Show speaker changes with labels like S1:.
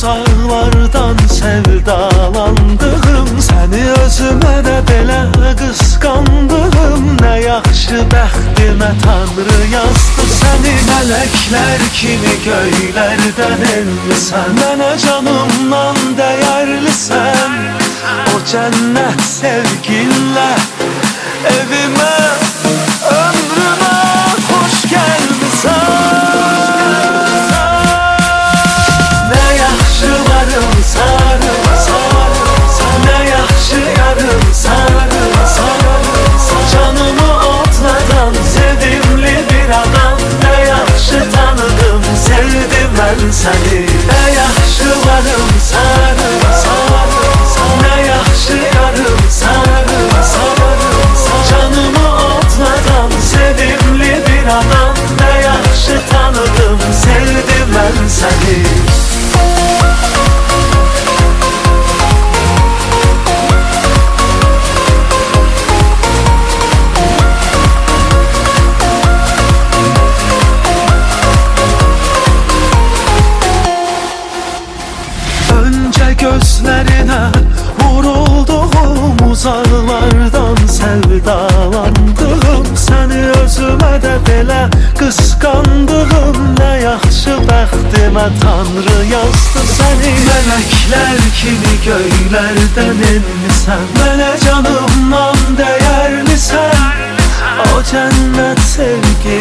S1: uzaklardan sevdalandığım Səni özümə də belə qısqandığım Nə yaxşı bəxtimə tanrı yazdı səni Mələklər kimi göylərdən elmisən Mənə canımdan dəyərlisən O cənnət sevginlə 参与 uzaklardan sevdalandım Seni özüme de belə kıskandığım Ne yaxşı bəxtimə Tanrı yazdı səni. Mələklər kimi göylərdən enmisən Mənə canımdan dəyərlisən. O cənnət sevgi